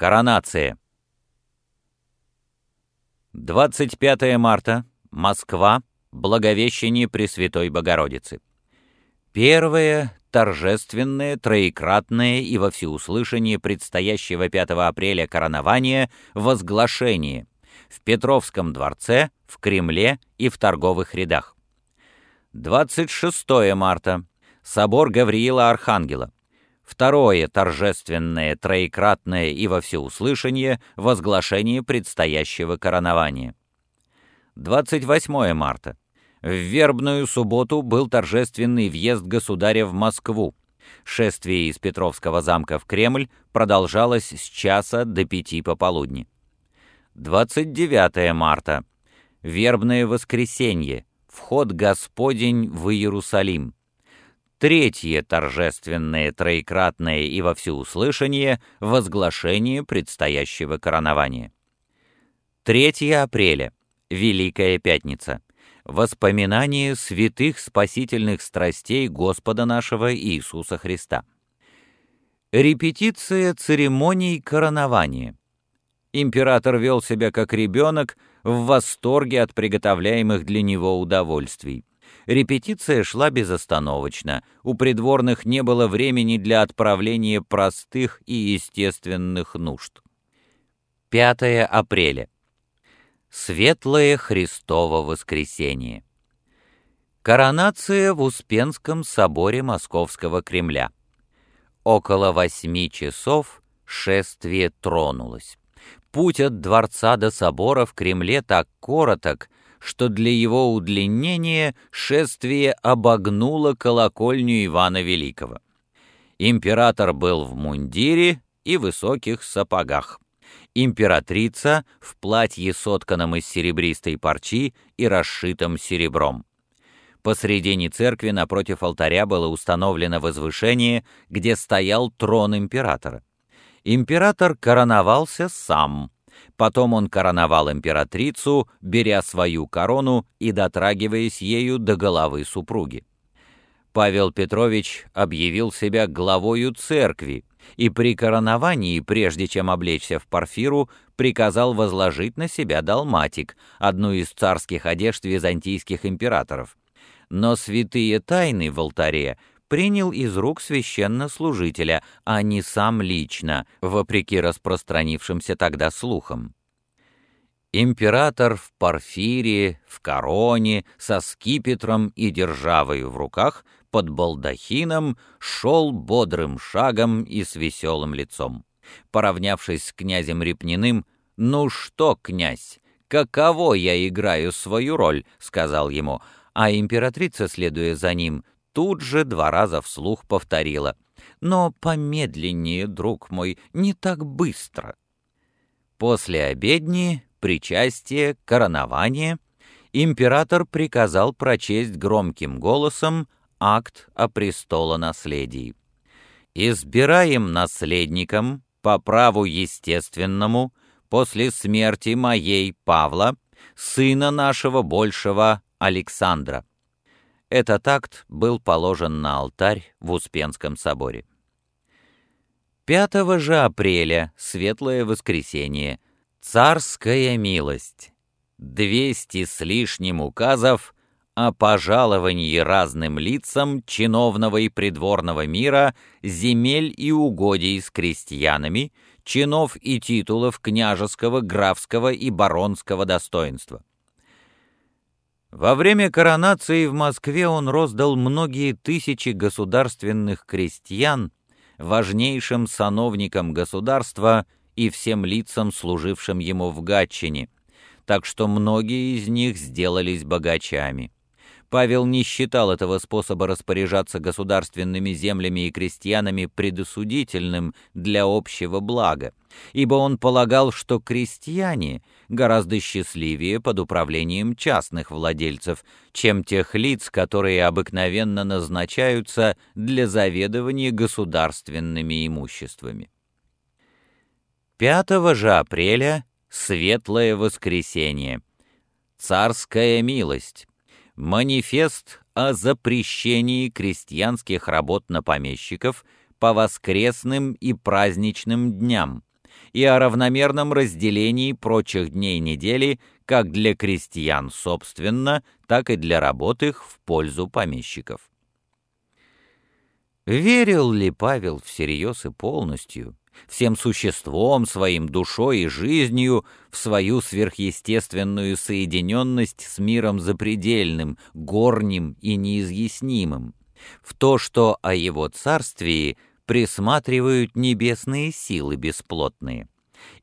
Коронация. 25 марта. Москва. Благовещение Пресвятой Богородицы. Первое торжественное, троекратное и во всеуслышание предстоящего 5 апреля коронования возглашение в Петровском дворце, в Кремле и в торговых рядах. 26 марта. Собор Гавриила Архангела. Второе торжественное, троекратное и во всеуслышание возглашение предстоящего коронования. 28 марта. В вербную субботу был торжественный въезд государя в Москву. Шествие из Петровского замка в Кремль продолжалось с часа до пяти пополудни. 29 марта. Вербное воскресенье. Вход Господень в Иерусалим. Третье торжественное, троекратное и во всеуслышание возглашение предстоящего коронования. 3 апреля. Великая Пятница. Воспоминание святых спасительных страстей Господа нашего Иисуса Христа. Репетиция церемоний коронования. Император вел себя как ребенок, в восторге от приготовляемых для него удовольствий. Репетиция шла безостановочно, у придворных не было времени для отправления простых и естественных нужд. 5 апреля. Светлое Христово воскресенье. Коронация в Успенском соборе Московского Кремля. Около восьми часов шествие тронулось. Путь от дворца до собора в Кремле так короток, что для его удлинения шествие обогнуло колокольню Ивана Великого. Император был в мундире и высоких сапогах. Императрица в платье, сотканном из серебристой парчи и расшитом серебром. Посредине церкви напротив алтаря было установлено возвышение, где стоял трон императора император короновался сам. Потом он короновал императрицу, беря свою корону и дотрагиваясь ею до головы супруги. Павел Петрович объявил себя главою церкви и при короновании, прежде чем облечься в парфиру, приказал возложить на себя далматик, одну из царских одежд византийских императоров. Но святые тайны в алтаре принял из рук священнослужителя, а не сам лично, вопреки распространившимся тогда слухам. Император в парфире, в короне, со скипетром и державою в руках, под балдахином, шел бодрым шагом и с веселым лицом. Поравнявшись с князем Репниным, «Ну что, князь, каково я играю свою роль?» — сказал ему, а императрица, следуя за ним, тут же два раза вслух повторила. «Но помедленнее, друг мой, не так быстро». После обедни, причастие, коронование император приказал прочесть громким голосом акт о престолонаследии. «Избираем наследником по праву естественному после смерти моей Павла, сына нашего большего Александра, этот акт был положен на алтарь в Успенском соборе. 5 же апреля, Светлое воскресенье, царская милость. Двести с лишним указов о пожаловании разным лицам чиновного и придворного мира земель и угодий с крестьянами, чинов и титулов княжеского, графского и баронского достоинства. Во время коронации в Москве он роздал многие тысячи государственных крестьян, важнейшим сановникам государства и всем лицам, служившим ему в Гатчине, так что многие из них сделались богачами. Павел не считал этого способа распоряжаться государственными землями и крестьянами предосудительным для общего блага, ибо он полагал, что крестьяне гораздо счастливее под управлением частных владельцев, чем тех лиц, которые обыкновенно назначаются для заведования государственными имуществами. 5 же апреля — Светлое воскресенье. Царская милость манифест о запрещении крестьянских работ на помещиков по воскресным и праздничным дням и о равномерном разделении прочих дней недели как для крестьян собственно, так и для работ их в пользу помещиков. Верил ли Павел всерьез и полностью, всем существом своим, душой и жизнью в свою сверхъестественную соединенность с миром запредельным, горним и неизъяснимым, в то, что о его царствии присматривают небесные силы бесплотные?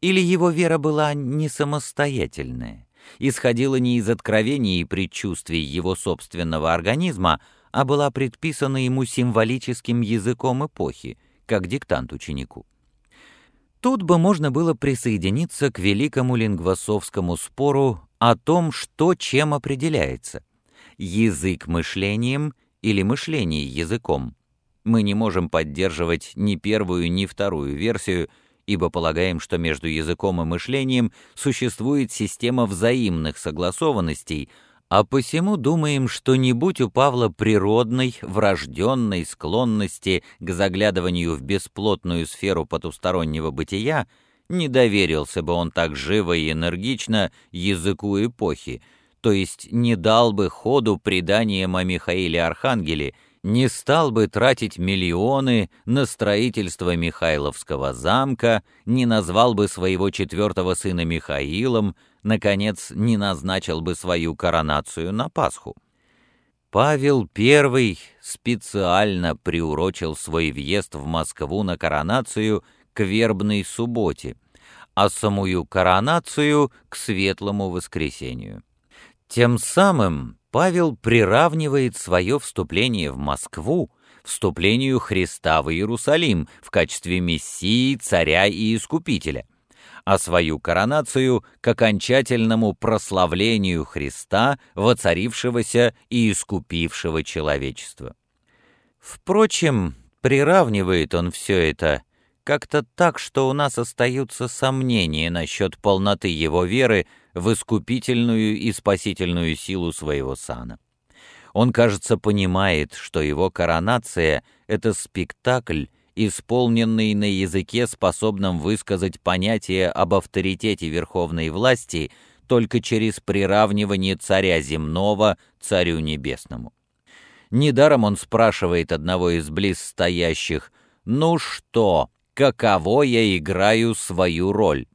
Или его вера была не самостоятельная, исходила не из откровений и предчувствий его собственного организма, а была предписана ему символическим языком эпохи, как диктант ученику? Тут бы можно было присоединиться к великому лингвосовскому спору о том, что чем определяется – язык мышлением или мышление языком. Мы не можем поддерживать ни первую, ни вторую версию, ибо полагаем, что между языком и мышлением существует система взаимных согласованностей – а посему думаем, что не будь у Павла природной, врожденной склонности к заглядыванию в бесплотную сферу потустороннего бытия, не доверился бы он так живо и энергично языку эпохи, то есть не дал бы ходу преданиям о Михаиле Архангеле, не стал бы тратить миллионы на строительство Михайловского замка, не назвал бы своего четвертого сына Михаилом, наконец, не назначил бы свою коронацию на Пасху. Павел I специально приурочил свой въезд в Москву на коронацию к вербной субботе, а самую коронацию к светлому воскресению. Тем самым Павел приравнивает свое вступление в Москву вступлению Христа в Иерусалим в качестве Мессии, царя и искупителя – а свою коронацию к окончательному прославлению Христа, воцарившегося и искупившего человечество. Впрочем, приравнивает он все это как-то так, что у нас остаются сомнения насчет полноты его веры в искупительную и спасительную силу своего сана. Он, кажется, понимает, что его коронация — это спектакль, исполненный на языке, способном высказать понятие об авторитете верховной власти только через приравнивание царя земного царю небесному. Недаром он спрашивает одного из близстоящих «Ну что, каково я играю свою роль?»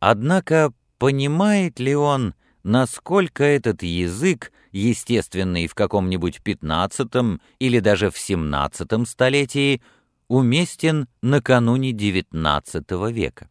Однако понимает ли он, насколько этот язык, естественный в каком-нибудь пятнадцатом или даже в семнадцатом столетии, уместен накануне XIX века.